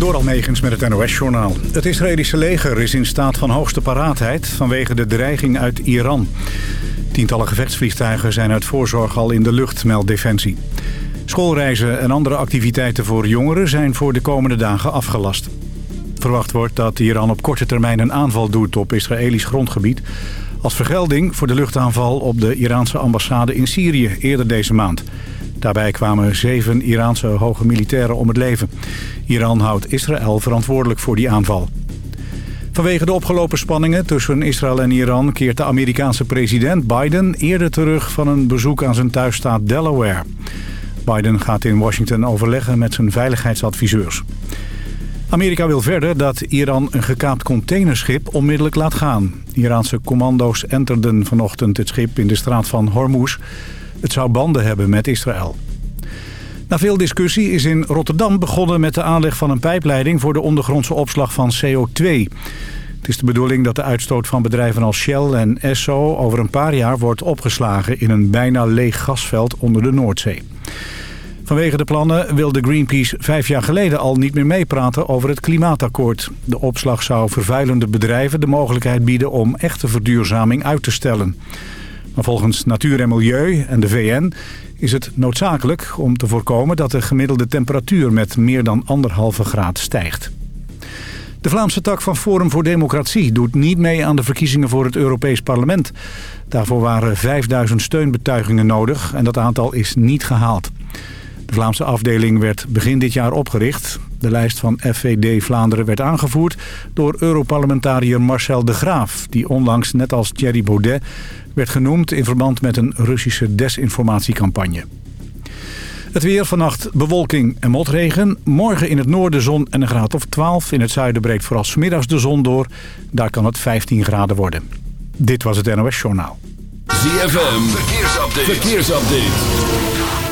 Door Almegens met het NOS-journaal. Het Israëlische leger is in staat van hoogste paraatheid vanwege de dreiging uit Iran. Tientallen gevechtsvliegtuigen zijn uit voorzorg al in de lucht, meldt Defensie. Schoolreizen en andere activiteiten voor jongeren zijn voor de komende dagen afgelast. Verwacht wordt dat Iran op korte termijn een aanval doet op Israëlisch grondgebied... als vergelding voor de luchtaanval op de Iraanse ambassade in Syrië eerder deze maand... Daarbij kwamen zeven Iraanse hoge militairen om het leven. Iran houdt Israël verantwoordelijk voor die aanval. Vanwege de opgelopen spanningen tussen Israël en Iran... keert de Amerikaanse president Biden eerder terug van een bezoek aan zijn thuisstaat Delaware. Biden gaat in Washington overleggen met zijn veiligheidsadviseurs. Amerika wil verder dat Iran een gekaapt containerschip onmiddellijk laat gaan. Iraanse commando's enterden vanochtend het schip in de straat van Hormuz... Het zou banden hebben met Israël. Na veel discussie is in Rotterdam begonnen met de aanleg van een pijpleiding... voor de ondergrondse opslag van CO2. Het is de bedoeling dat de uitstoot van bedrijven als Shell en Esso... over een paar jaar wordt opgeslagen in een bijna leeg gasveld onder de Noordzee. Vanwege de plannen wilde Greenpeace vijf jaar geleden al niet meer meepraten over het klimaatakkoord. De opslag zou vervuilende bedrijven de mogelijkheid bieden om echte verduurzaming uit te stellen. Volgens Natuur en Milieu en de VN is het noodzakelijk om te voorkomen dat de gemiddelde temperatuur met meer dan anderhalve graad stijgt. De Vlaamse tak van Forum voor Democratie doet niet mee aan de verkiezingen voor het Europees Parlement. Daarvoor waren 5000 steunbetuigingen nodig en dat aantal is niet gehaald. De Vlaamse afdeling werd begin dit jaar opgericht. De lijst van FVD Vlaanderen werd aangevoerd door Europarlementariër Marcel de Graaf... die onlangs, net als Thierry Baudet, werd genoemd in verband met een Russische desinformatiecampagne. Het weer vannacht bewolking en motregen. Morgen in het noorden zon en een graad of 12. In het zuiden breekt vooral smiddags de zon door. Daar kan het 15 graden worden. Dit was het NOS Journaal. ZFM, verkeersupdate. verkeersupdate.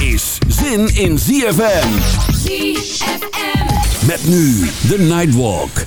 is zin in ZFM. ZFM. Met nu de Nightwalk.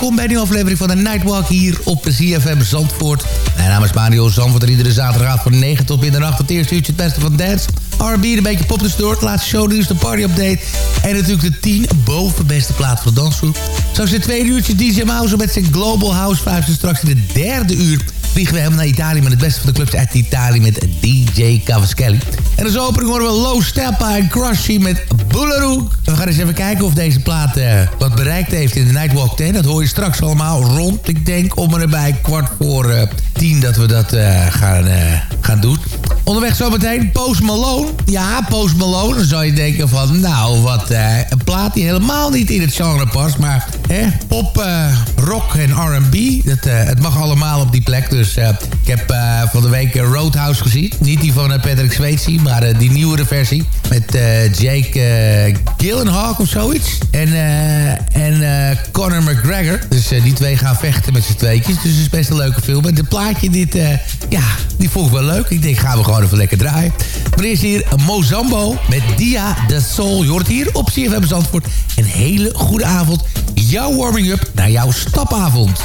Welkom bij een nieuwe aflevering van de Nightwalk hier op de CFM Zandvoort. Mijn naam is Mario Zandvoort en iedere zaterdag van 9 tot middernacht het eerste uurtje het beste van dance. R&B, een beetje pop dus door, het laatste shownieuws, de party update en natuurlijk de 10 bovenbeste plaats voor de dansgroep. Is het tweede uurtje DJ Mouse met zijn Global House Vibes en straks in het derde uur vliegen we helemaal naar Italië met het beste van de clubs uit Italië met DJ Cavaschelli. En als opening horen we Low Steppa en Crushy met Boolaroo. We gaan eens even kijken of deze plaat uh, wat bereikt heeft in de Nightwalk 10. Dat hoor je straks allemaal rond, ik denk, om en erbij kwart voor uh, tien dat we dat uh, gaan, gaan doen. Onderweg zometeen Post Malone. Ja, Post Malone. Dan zou je denken van, nou, wat een plaat die helemaal niet in het genre past. Maar hè, pop, rock en R&B, het mag allemaal op die plek. Dus ik heb van de week Roadhouse gezien. Niet die van Patrick Swayze, maar die nieuwere versie. Met Jake Gyllenhaal of zoiets. En, en Conor McGregor. Dus die twee gaan vechten met z'n tweetjes. Dus het is best een leuke film. En de plaatje, dit, ja, die vond ik wel leuk. Ik denk, gaan we gewoon even lekker draaien. Maar eerst hier Mozambo met Dia de Soul. Je hoort hier op CFM Zandvoort. Een hele goede avond. Jouw warming-up naar jouw stapavond.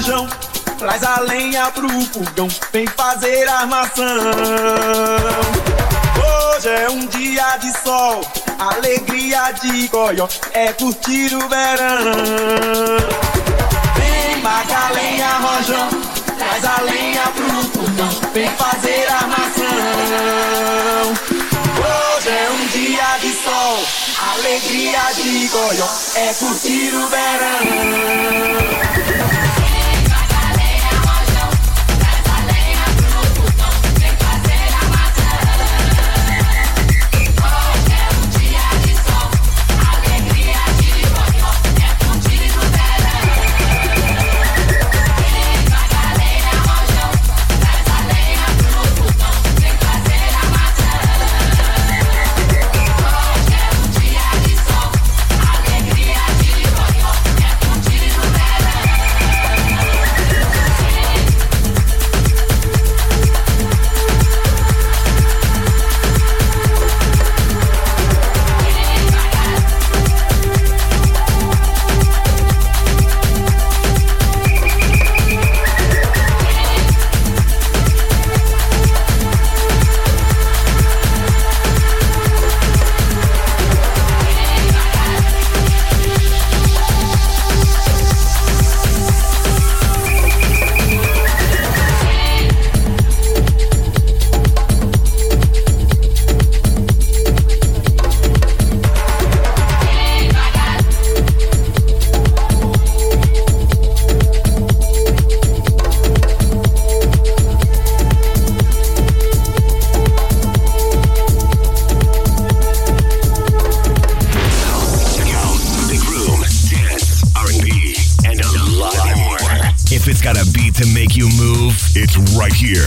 Rojão, traz a lenha pro fogão, vem fazer armação. Hoje é um dia de sol, alegria de goió, é curtir o verão. Vem Macalenha rojão, traz a lenha pro fogão, vem fazer armação. Hoje é um dia de sol, alegria de goió, é curtir o verão.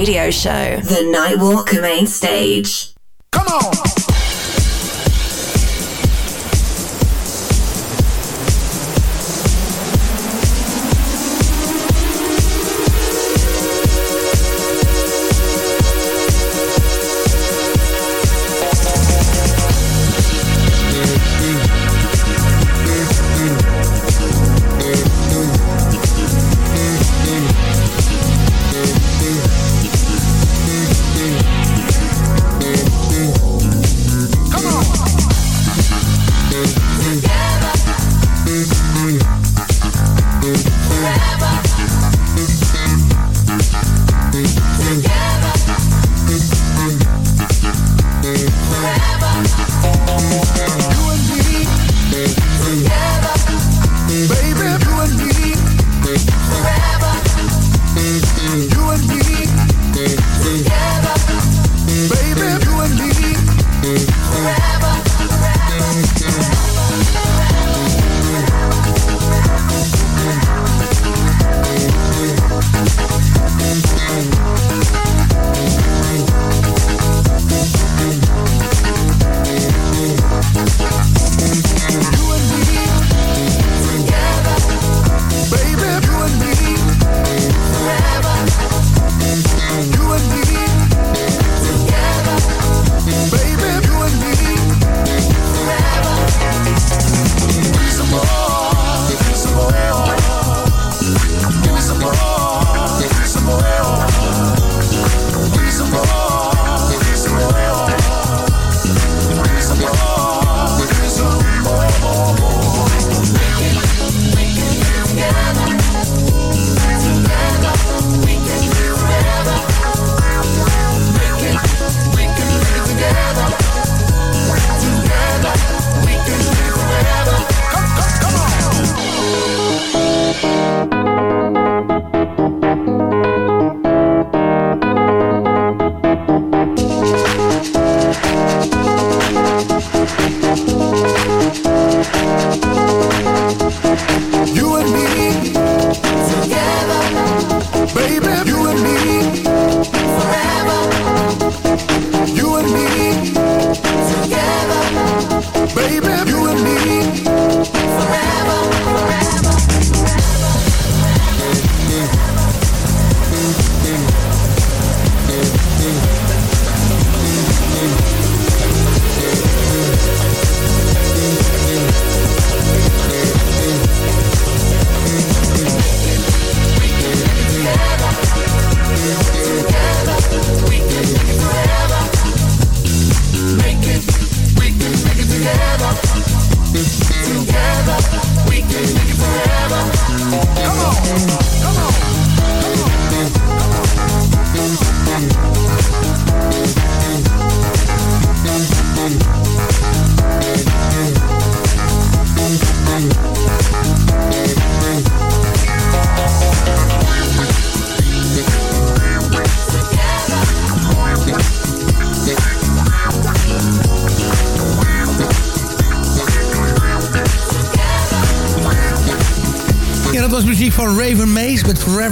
Radio show, The Nightwalk Main Stage.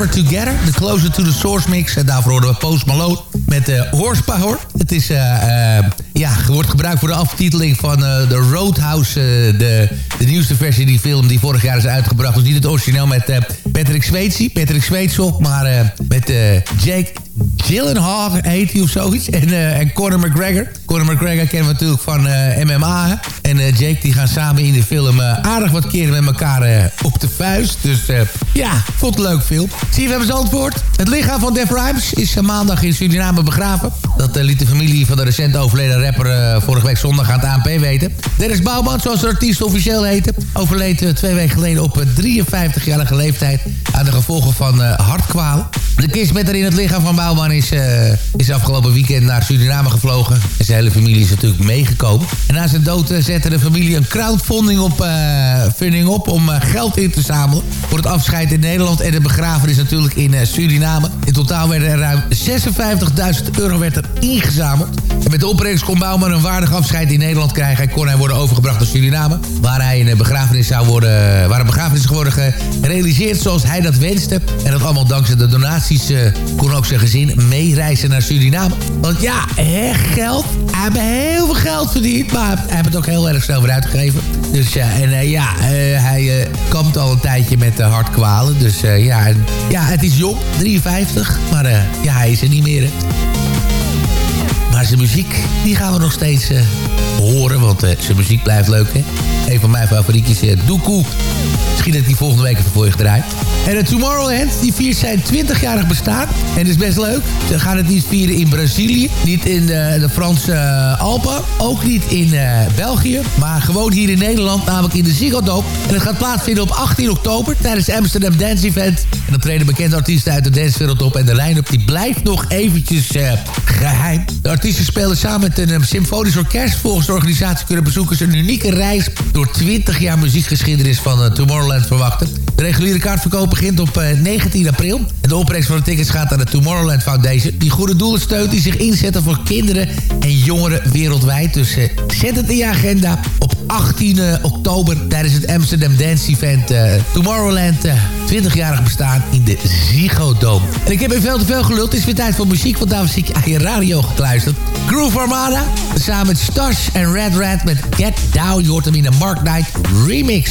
Together. The Closer to the Source Mix. En daarvoor hoorden we Post Malone met uh, Horsepower. Het is, uh, uh, ja, wordt gebruikt voor de aftiteling van de Roadhouse. de, de nieuwste versie die film die vorig jaar is uitgebracht. Dus niet het origineel met Patrick Swayze. Patrick Swayze op, maar met Jake Gyllenhaal heet hij of zoiets. En, en Conor McGregor. Conor McGregor kennen we natuurlijk van eh, MMA. En uh, Jake die gaan samen in de film aardig wat keren met elkaar op de vuist. Dus ja, vond het leuk film. Zie je, we hebben antwoord. Het lichaam van Def Rhymes is maandag in Suriname begraven. Dat liet de familie van de recent overleden rapper vorige week zondag aan het ANP weten. Dennis Bouwman, zoals de artiest officieel heette, overleed twee weken geleden op 53-jarige leeftijd aan de gevolgen van hartkwalen. De kist met erin het lichaam van Bouwman is, is afgelopen weekend naar Suriname gevlogen. Hele familie is natuurlijk meegekomen. En na zijn dood uh, zette de familie een crowdfunding op, uh, funding op om geld in te zamelen. Voor het afscheid in Nederland en de begrafenis natuurlijk in Suriname. In totaal werden er ruim 56.000 euro werd er ingezameld. En met de opbrengst kon Bouwman een waardig afscheid in Nederland krijgen. En kon hij worden overgebracht naar Suriname. Waar hij een begrafenis zou worden, waar een begrafenis worden gerealiseerd zoals hij dat wenste. En dat allemaal dankzij de donaties kon ook zijn gezin meereizen naar Suriname. Want ja, echt geld. Hij heeft heel veel geld verdiend, maar hij heeft het ook heel erg snel weer uitgegeven. Dus ja, en uh, ja, hij kampt al een tijdje met hartkwalen. Dus ja, en, ja, het is jong, 53, maar ja, hij is er niet meer. Maar zijn muziek, die gaan we nog steeds horen, want zijn muziek blijft leuk, hè. Een van mijn favorietjes, Doekoe. Misschien dat hij volgende week even voor je gedraaid. En het Tomorrowland, die viert zijn 20-jarig bestaan. En dat is best leuk. Ze gaan het niet vieren in Brazilië. Niet in de, Franse uh, Alpen. Ook niet in uh, België. Maar gewoon hier in Nederland, namelijk in de Ziggo Dome. En het gaat plaatsvinden op 18 oktober tijdens Amsterdam Dance Event. En dan treden bekende artiesten uit de dancewereld op. En de line-up die blijft nog eventjes uh, geheim. De artiesten spelen samen met een symfonisch orkest. Volgens de organisatie kunnen bezoekers een unieke reis... door 20 jaar muziekgeschiedenis van Tomorrowland verwachten. De reguliere kaartverkoop begint op 19 eh, april. En de opbrengst van de tickets gaat aan de Tomorrowland Foundation. Die goede doelen steunt die zich inzetten voor kinderen en jongeren wereldwijd. Dus zet het in je agenda op 18 eh, oktober tijdens het Amsterdam Dance Event Tomorrowland. 20-jarig bestaan in de Ziggo Dome. En ik heb even veel te veel geluld. Het is weer tijd voor muziek, want daar was ik aan je radio gekluisterd. Groove Armada, samen met Stars en Red Red met Get Down. Je hoort hem in de Mark Knight remix.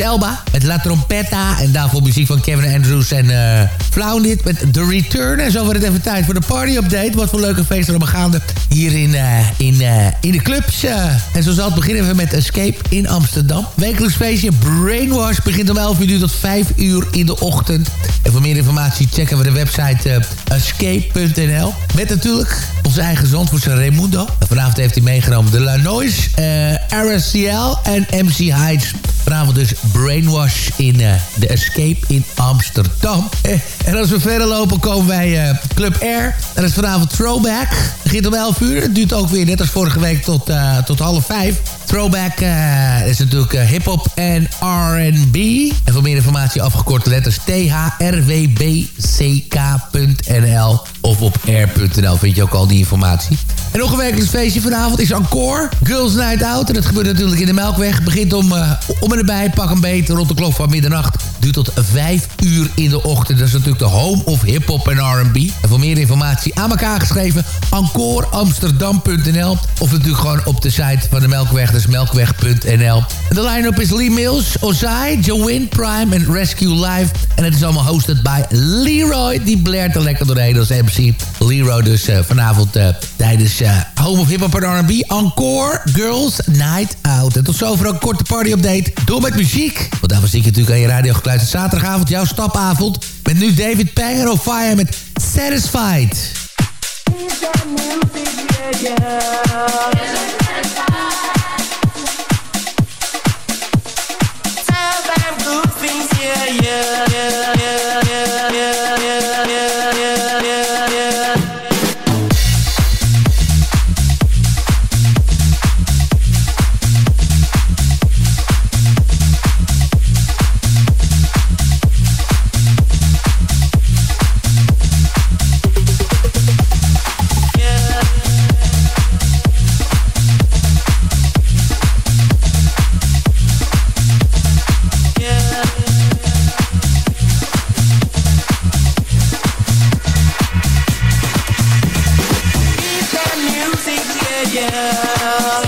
Elba met La Trompetta. En daarvoor muziek van Kevin Andrews en uh, Floundit met The Return. En zo wordt het even tijd voor de party update. Wat voor leuke feesten er gaande hier in, uh, in, uh, in de clubs. en zo zal het beginnen met Escape in Amsterdam. Wekelijks feestje Brainwash begint om 11 uur tot 5 uur in de ochtend. En voor meer informatie checken we de website escape.nl. Met natuurlijk onze eigen zondvoerster Raimundo. En vanavond heeft hij meegenomen de La Noise, RSCL en MC Heights. Vanavond dus Brainwash in uh, de Escape in Amsterdam. Eh, en als we verder lopen komen wij uh, Club Air. Dat is vanavond Throwback. Begint om 11 uur. Het duurt ook weer net als vorige week tot, tot half 5. Throwback is natuurlijk hip-hop en RB. En voor meer informatie afgekort letters thrwbck.nl of op air.nl vind je ook al die informatie. En nog een werkelijk feestje vanavond is Encore. Girls Night Out. En dat gebeurt natuurlijk in de Melkweg. Begint om, om en erbij, pak een rond de klok van middernacht. Duurt tot 5 uur in de ochtend. Dat is natuurlijk de home of hip-hop en R&B. En voor meer informatie aan elkaar geschreven... encoreamsterdam.nl Of natuurlijk gewoon op de site van de Melkweg. Dus melkweg.nl De line-up is Lee Mills, Ozai, Joanne Prime en Rescue Live. En het is allemaal hosted bij Leroy. Die blaert er lekker doorheen als MC. Leroy dus uh, vanavond uh, tijdens uh, Home of Hip Hop en R&B. Encore Girls Night Out. En tot zover een korte party update. Door met muziek. Want daarvoor zit je natuurlijk aan je radio gekluisterd. Zaterdagavond, jouw stapavond. Met nu David Panger of Fire met Satisfied. girl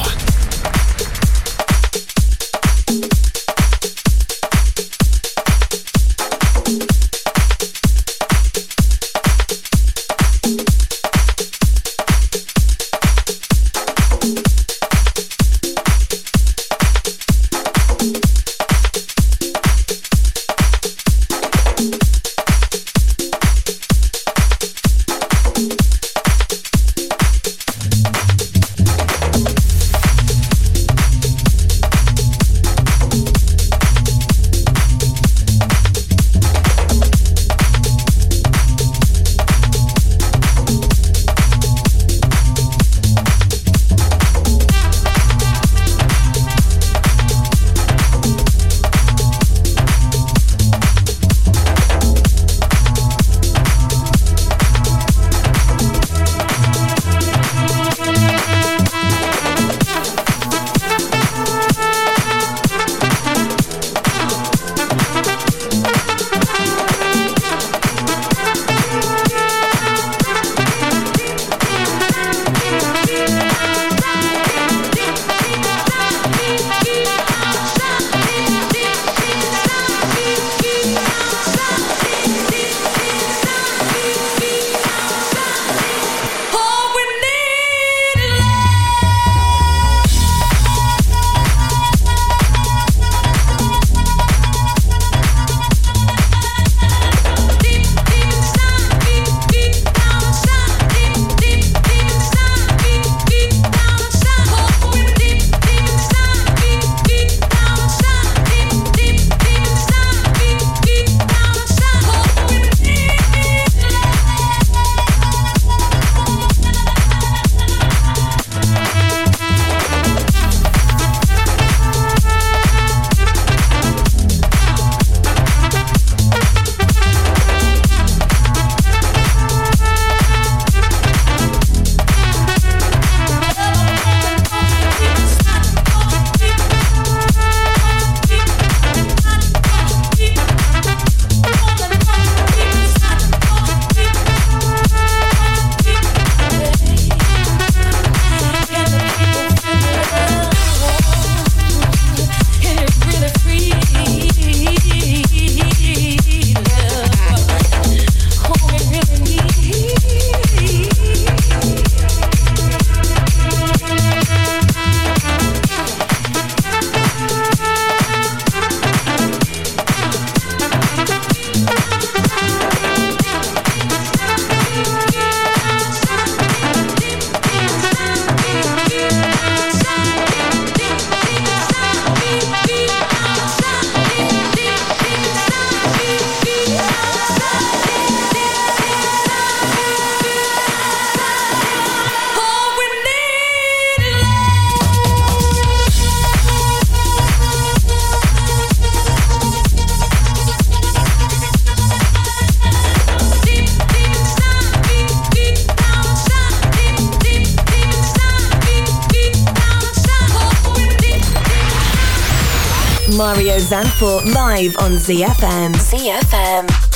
Zanfort live on ZFM. ZFM.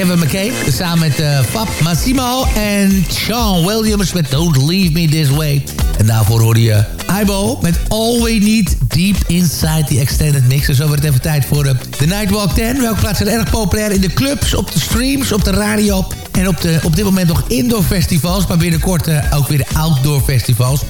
Kevin McKay. Samen met uh, Fab Massimo en Sean Williams met Don't Leave Me This Way. En daarvoor hoorde je Ibo met All We Need Deep Inside the Extended Mix. En zo wordt het even tijd voor de, de Nightwalk 10. Welke plaatsen zijn erg populair in de clubs, op de streams, op de radio... en op, de, op dit moment nog indoor festivals... maar binnenkort uh, ook weer de outdoor festivals...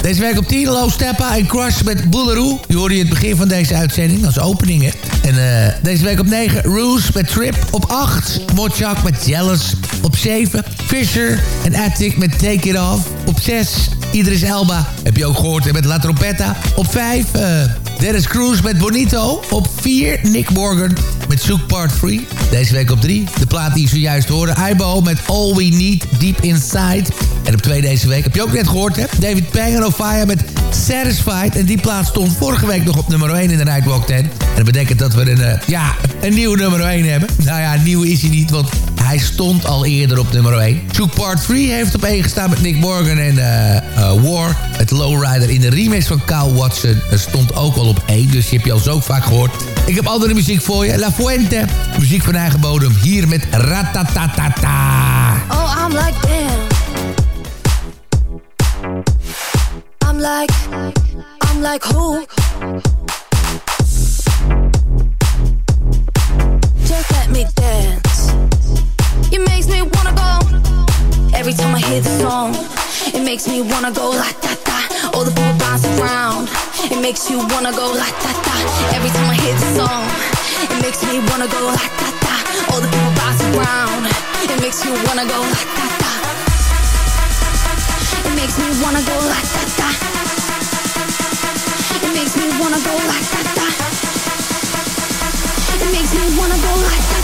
Deze week op 10 Low Steppa en Crush met Boolaroo. Je hoorde je het begin van deze uitzending als opening. En uh, deze week op 9 Roos met Trip. Op 8 Mochak met Jealous. Op 7 Fisher en Attic met Take It Off. Op 6 Idris Elba. Heb je ook gehoord met La Trompetta. Op 5 uh, Dennis Cruz met Bonito. Op 4 Nick Morgan met Zoek Part 3. Deze week op 3 de plaat die je zojuist hoorde. Ibo met All We Need Deep Inside. En op 2 deze week heb je ook net gehoord hè? David Pang Ofaya met Satisfied. En die plaat stond vorige week nog op nummer 1 in de Nightwalk 10. En dat betekent dat we een, uh, ja, een nieuwe nummer 1 hebben. Nou ja, nieuw is hij niet, want hij stond al eerder op nummer 1. Zoek Part 3 heeft op 1 gestaan met Nick Morgan en uh, War. Het Lowrider in de remix van Kyle Watson stond ook al op 1. Dus die heb je al zo vaak gehoord. Ik heb andere muziek voor je. La Fuente. Muziek van eigen bodem. Hier met Ratatatata. Oh, I'm like damn. Like who? Just let me dance. It makes me wanna go. Every time I hear the song, it makes me wanna go la da da. All the people bounce around. It makes you wanna go la da da. Every time I hear the song, it makes me wanna go la da da. All the people bounce around. It makes you wanna go la da da. It makes me wanna go la da wanna go like that. It makes me wanna go like that.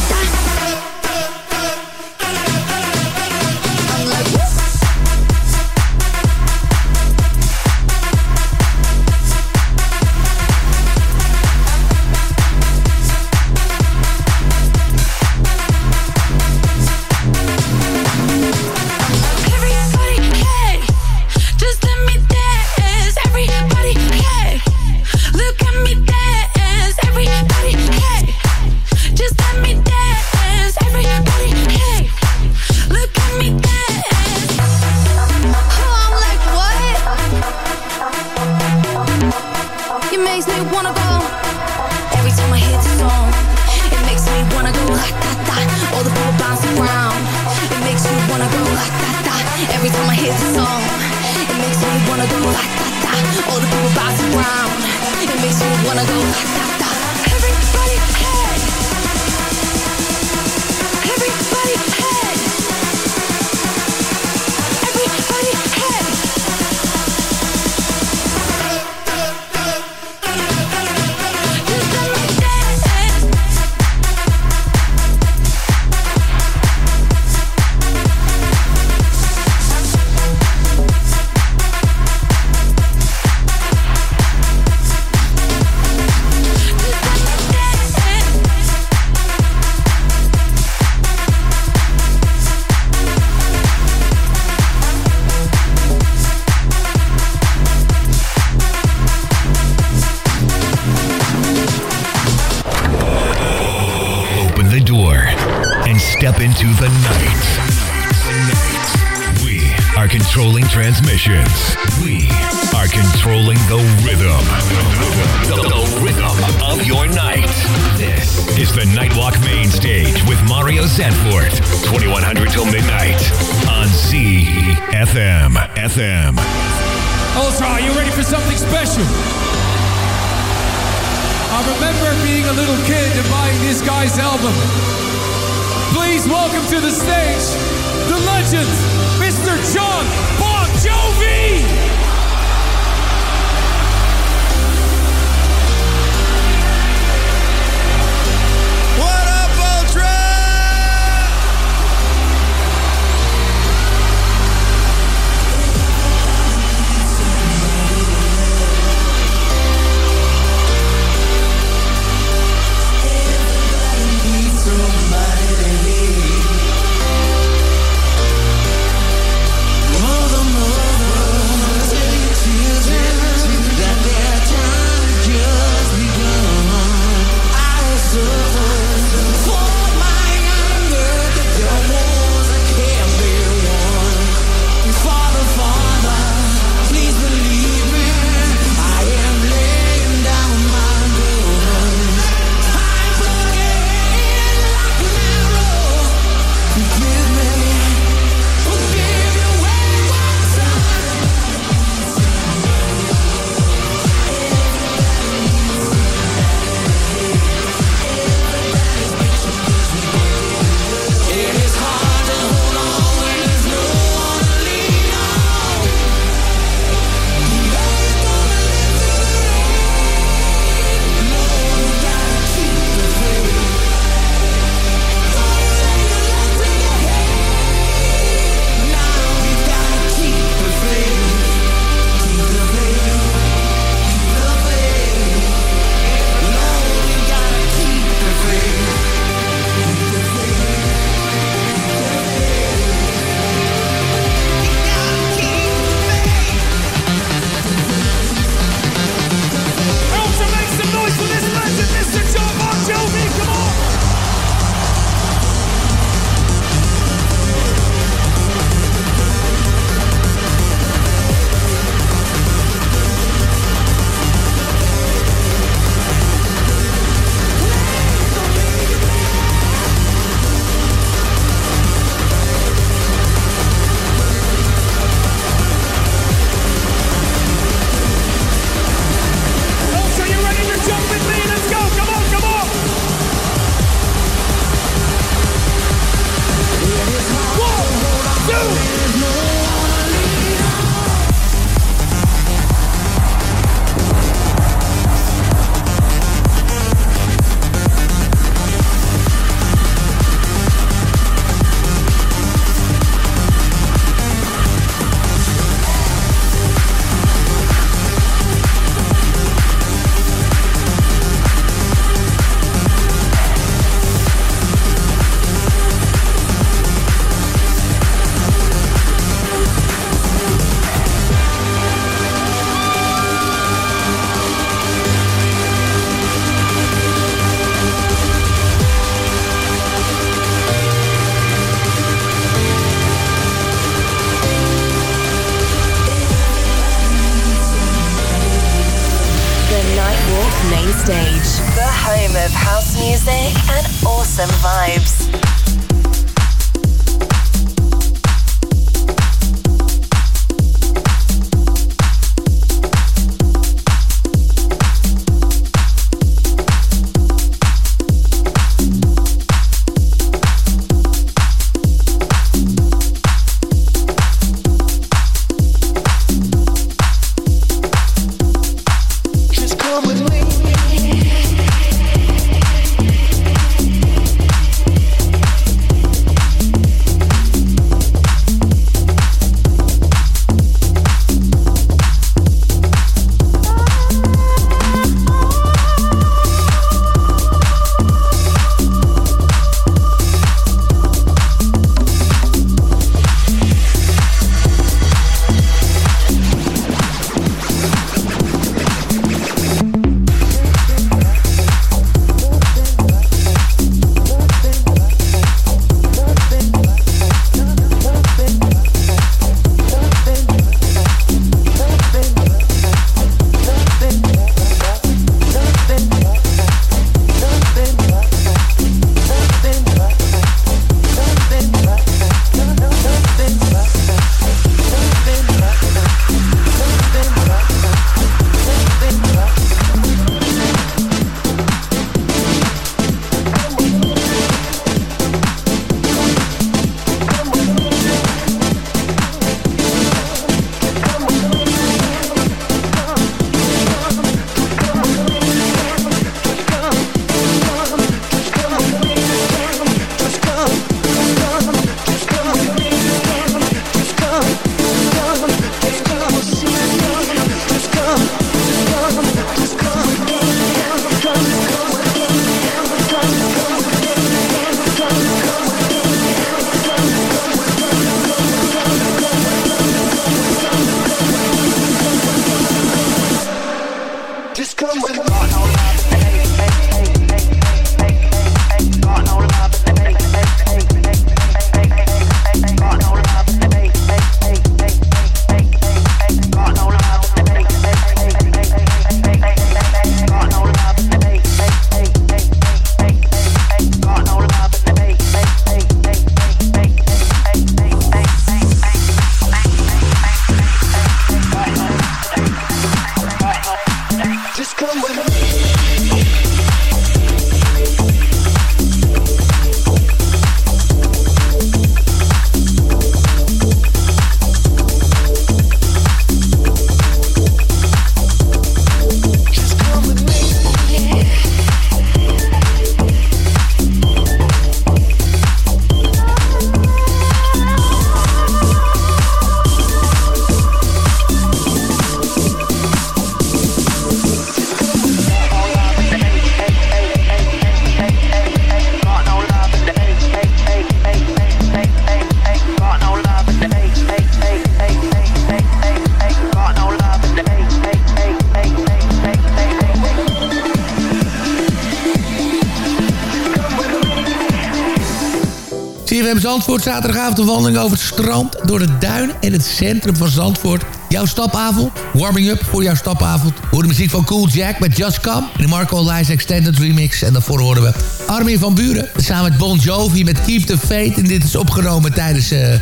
CFM Zandvoort, zaterdagavond een wandeling over het strand... door de duinen en het centrum van Zandvoort. Jouw stapavond, warming up voor jouw stapavond. Hoor de muziek van Cool Jack met Just Come... en de Marco Lies Extended Remix. En daarvoor horen we Armin van Buren... samen met Bon Jovi met Keep the Faith. En dit is opgenomen tijdens eh, eh,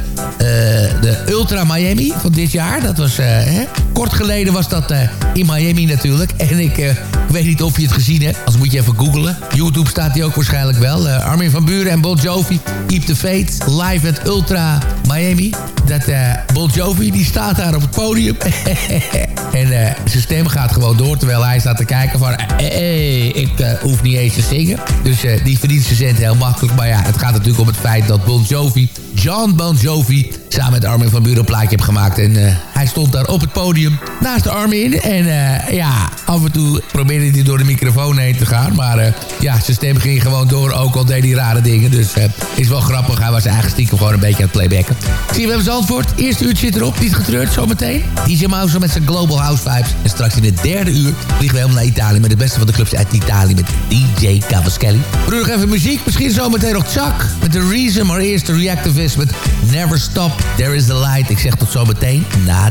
de Ultra Miami van dit jaar. Dat was, eh, hè? kort geleden was dat in Miami natuurlijk. En ik... ik weet niet of je het gezien hebt. Als moet je even googlen. YouTube staat die ook waarschijnlijk wel. Eh, Armin van Buren en Bon Jovi. Keep the Faith. Live at Ultra Miami. Dat eh, Bon Jovi die staat daar op het podium. en eh, zijn stem gaat gewoon door. Terwijl hij staat te kijken van... eh, ik hoef niet eens te zingen. Dus die verdient zijn heel makkelijk. Maar ja, het gaat natuurlijk om het feit dat Bon Jovi... John Bon Jovi samen met Armin van Buren een plaatje heeft gemaakt. En hij stond daar op het podium naast de Armin. En eh, ja, af en toe probeerde hij door de microfoon heen te gaan. Maar eh, ja, zijn stem ging gewoon door, ook al deed hij rare dingen. Dus uh, is wel grappig. Hij was eigenlijk stiekem gewoon een beetje aan het playbacken. Zie hebben we antwoord? Eerste uurtje zit erop. Niet getreurd, zometeen. DJ Mouse met zijn Global House vibes. En straks in het derde uur vliegen we helemaal naar Italië... met de beste van de clubs uit Italië met DJ Cavaschelli. Broer, nog even muziek. Misschien zometeen nog Chuck met The Reason. Maar eerst de Reactivist met Never Stop, There Is The Light. Ik zeg tot zometeen na